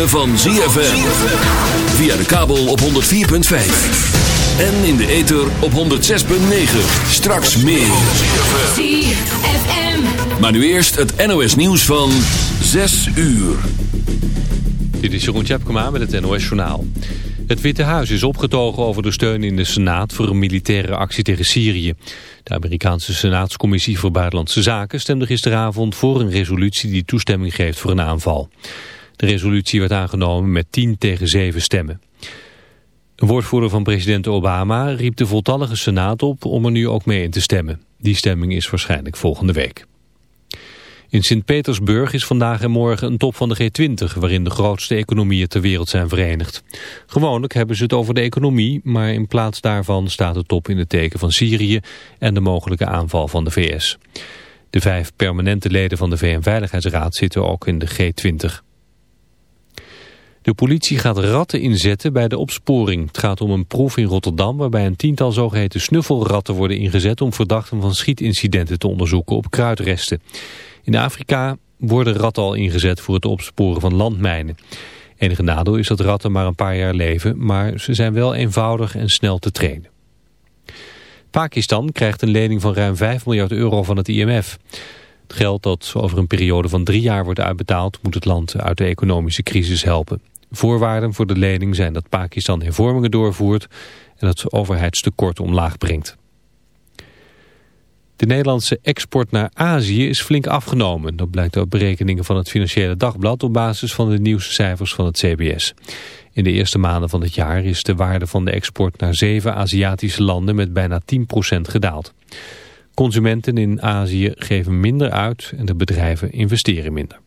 ritme van ZFM. Via de kabel op 104.5. En in de ether op 106.9. Straks meer. ZFM. Maar nu eerst het NOS nieuws van 6 uur. Dit is Jeroen Tjepkema met het NOS Journaal. Het Witte Huis is opgetogen over de steun in de Senaat voor een militaire actie tegen Syrië. De Amerikaanse Senaatscommissie voor Buitenlandse Zaken stemde gisteravond voor een resolutie die toestemming geeft voor een aanval. De resolutie werd aangenomen met 10 tegen 7 stemmen. Een woordvoerder van president Obama riep de voltallige Senaat op om er nu ook mee in te stemmen. Die stemming is waarschijnlijk volgende week. In Sint-Petersburg is vandaag en morgen een top van de G20... waarin de grootste economieën ter wereld zijn verenigd. Gewoonlijk hebben ze het over de economie... maar in plaats daarvan staat de top in het teken van Syrië... en de mogelijke aanval van de VS. De vijf permanente leden van de VN-veiligheidsraad zitten ook in de G20. De politie gaat ratten inzetten bij de opsporing. Het gaat om een proef in Rotterdam waarbij een tiental zogeheten snuffelratten worden ingezet... om verdachten van schietincidenten te onderzoeken op kruidresten. In Afrika worden ratten al ingezet voor het opsporen van landmijnen. Enige nadeel is dat ratten maar een paar jaar leven, maar ze zijn wel eenvoudig en snel te trainen. Pakistan krijgt een lening van ruim 5 miljard euro van het IMF. Het geld dat over een periode van drie jaar wordt uitbetaald... moet het land uit de economische crisis helpen. Voorwaarden voor de lening zijn dat Pakistan hervormingen doorvoert... en het overheidstekort omlaag brengt. De Nederlandse export naar Azië is flink afgenomen. Dat blijkt uit berekeningen van het Financiële Dagblad op basis van de nieuwste cijfers van het CBS. In de eerste maanden van het jaar is de waarde van de export naar zeven Aziatische landen met bijna 10% gedaald. Consumenten in Azië geven minder uit en de bedrijven investeren minder.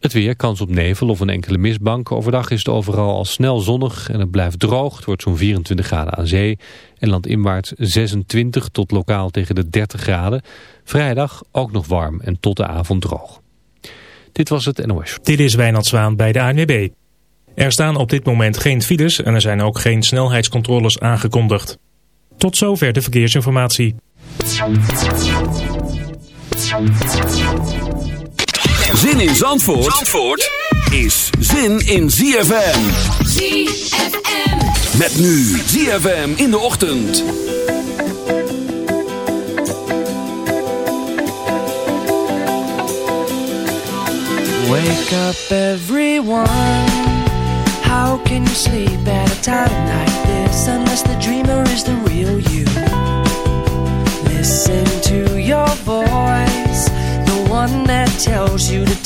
Het weer, kans op nevel of een enkele mistbank. Overdag is het overal al snel zonnig en het blijft droog. Het wordt zo'n 24 graden aan zee. En landinwaarts 26 tot lokaal tegen de 30 graden. Vrijdag ook nog warm en tot de avond droog. Dit was het NOS. Dit is Wijnald Zwaan bij de ANWB. Er staan op dit moment geen files en er zijn ook geen snelheidscontroles aangekondigd. Tot zover de verkeersinformatie. Zin in Zandvoort, Zandvoort is zin in ZFM. ZFM. Met nu ZFM in de ochtend. Wake up everyone How can you sleep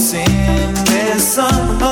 sing this song.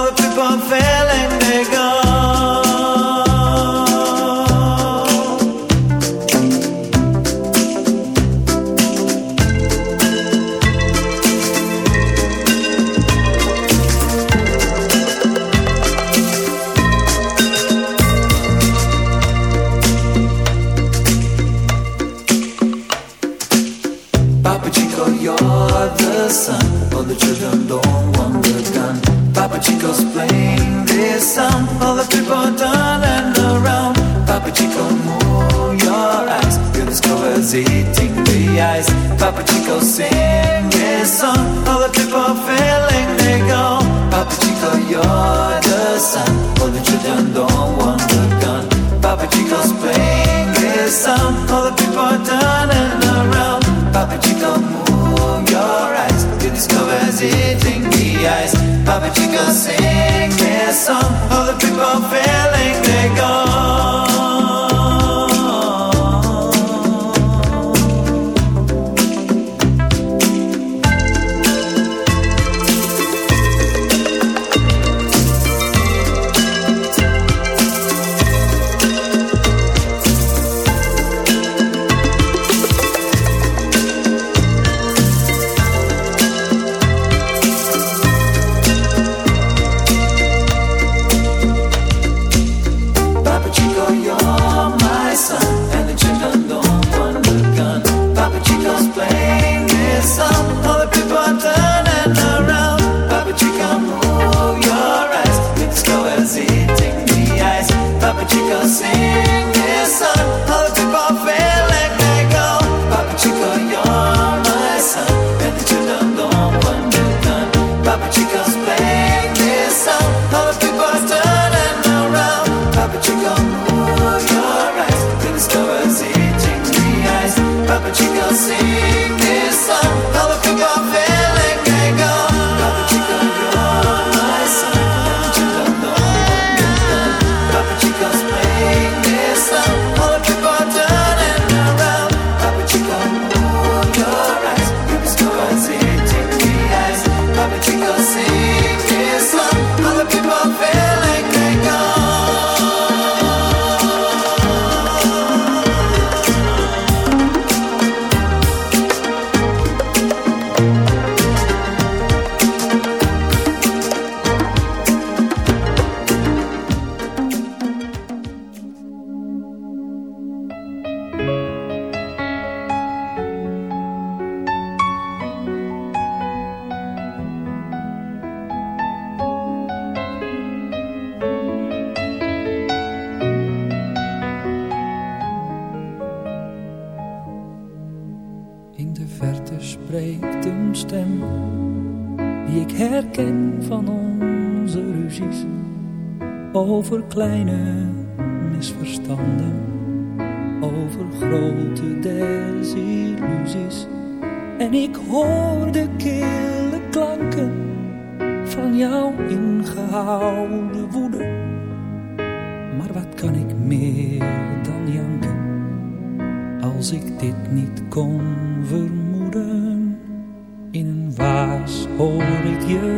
see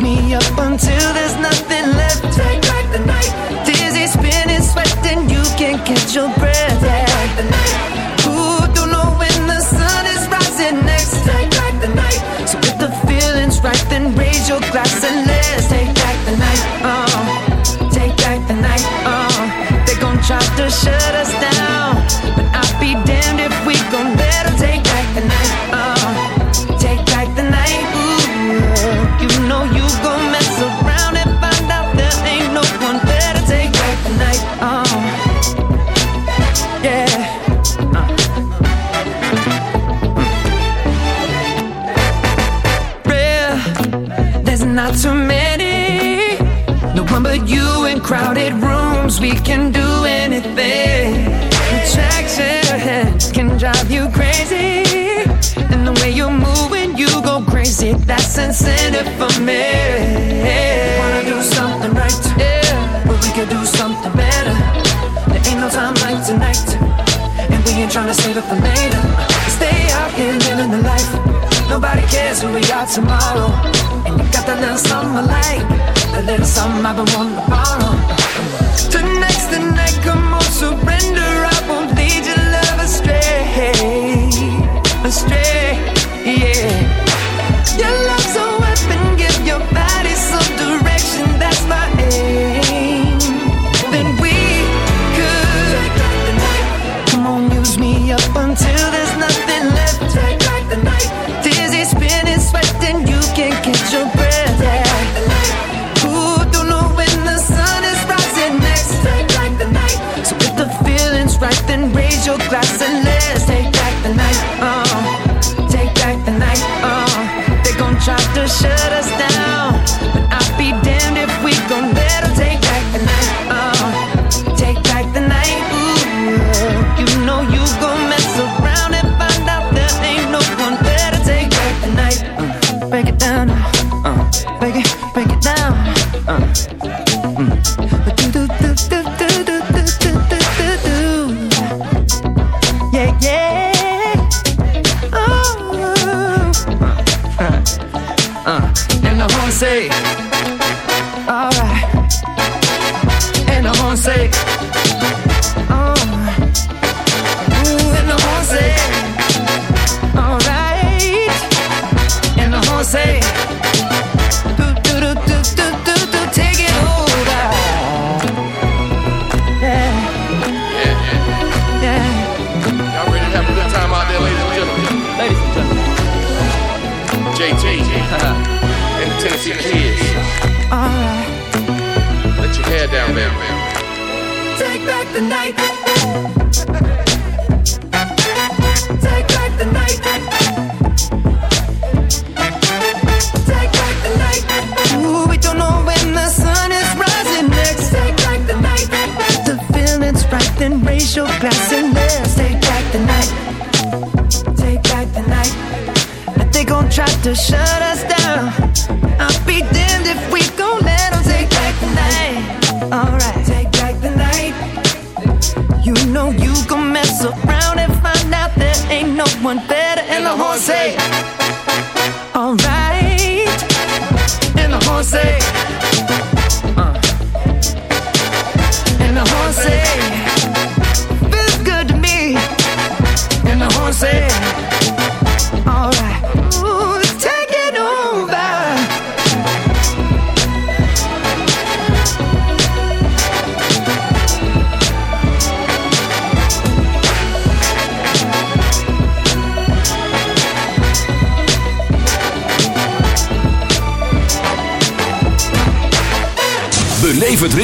me up until there's nothing left. Take back the night. Dizzy, spinning, sweating, you can't catch your breath. Take back the night. Ooh, don't know when the sun is rising next. Take back the night. So if the feeling's right, then raise your glass and let's take back the night. Uh, take back the night. Uh, they gon' try to shut us down crowded rooms, we can do anything. The hands can drive you crazy. And the way you move when you go crazy, that's incentive for me. Wanna do something right, yeah. but we can do something better. There ain't no time like tonight, and we ain't trying to save it for later. Stay out here living the life. Nobody cares who we are tomorrow, and you got that little something light. like a little something I've been wanting to borrow. Tonight's the night, come on, surrender. I won't lead your love astray, astray. your glass and let's take back the night. Uh, take back the night. Uh, they gon' try to shut us down. Jose.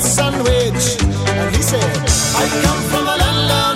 sandwich. And he said, I come from a land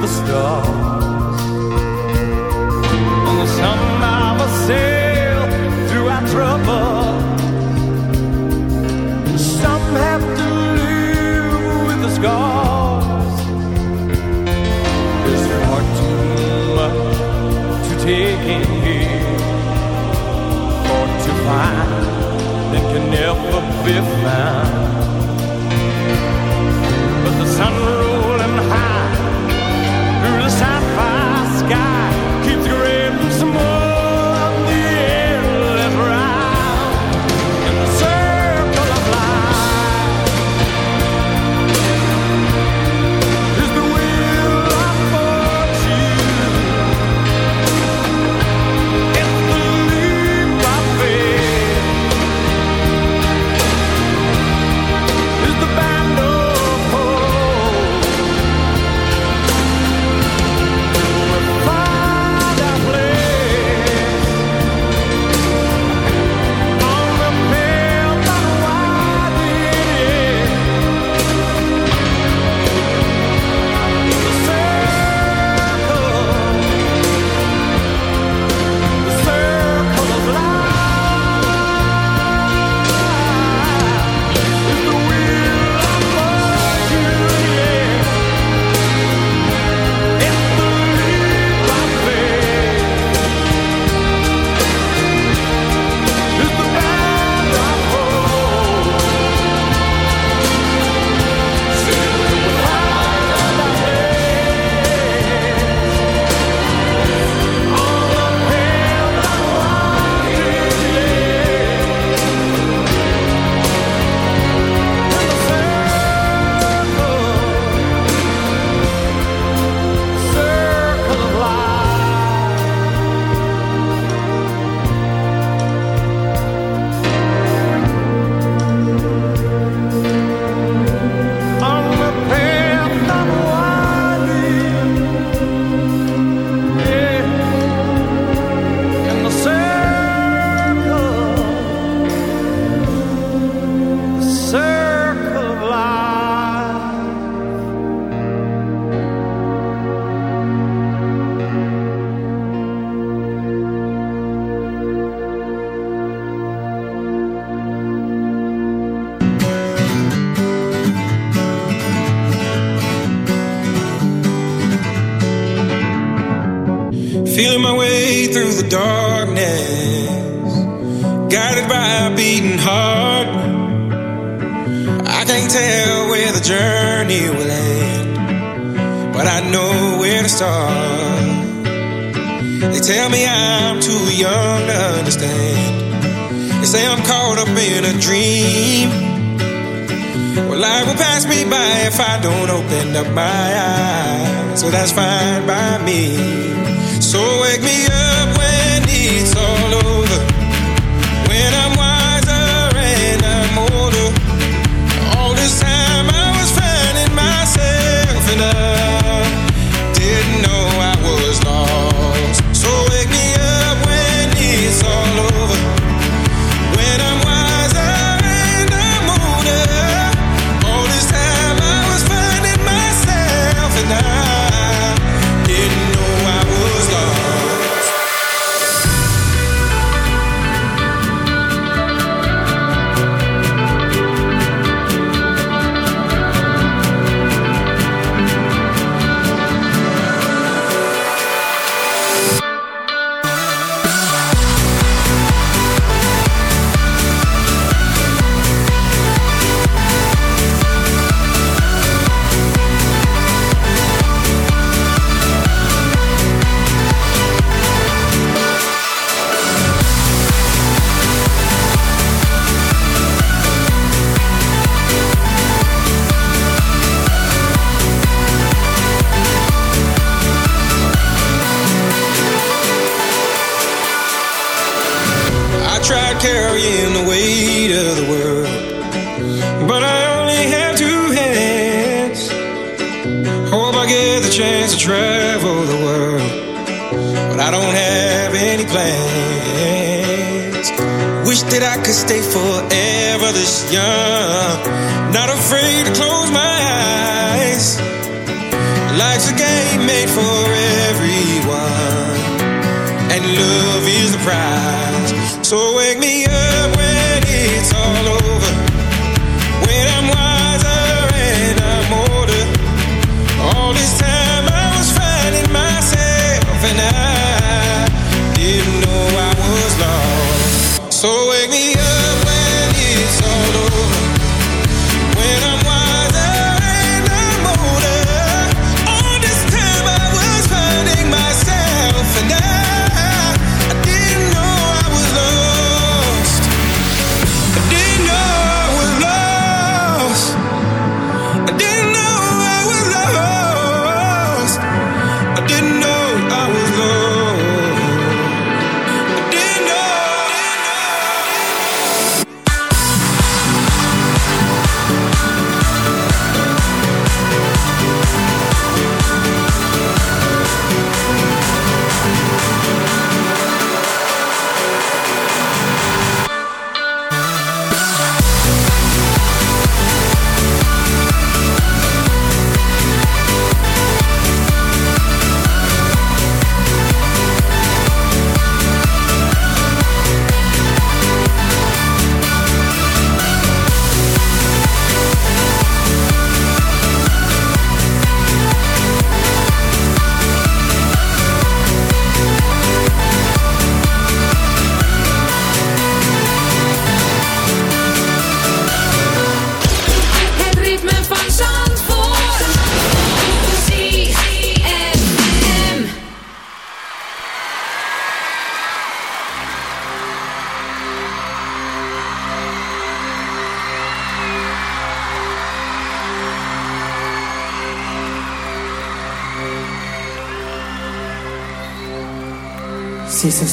the stars. On the sun, I will sail through our trouble. Some have to live with the scars. There's far too much to take in here, or to find that can never be found.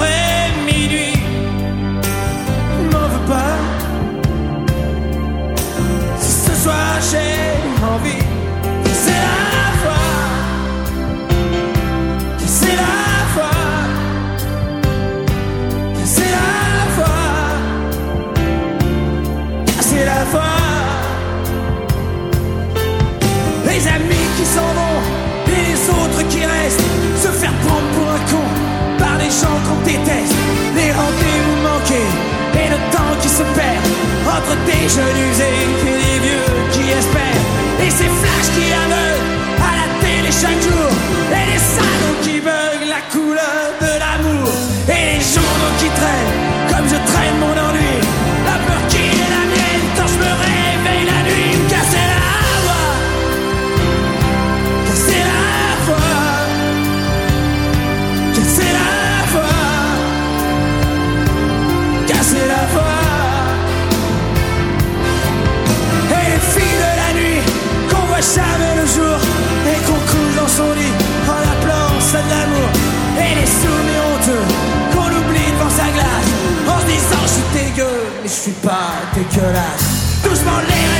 d'après minuit. M'en veux pas. Si ce soir j'ai envie, qu'on déteste. Les rendez-vous manqués et le temps qui se perd entre des jeunes usés et des vieux qui espèrent. Et ces flashs qui aveuglent à la télé chaque jour. Et les salons qui veulent la couleur de l'amour. Et les journaux qui traînent son lit en appelant ça de l'amour. Et les souvenirs honteux qu'on oublie devant sa glace en se disant je suis dégueu mais je suis pas dégueulasse. Doucement les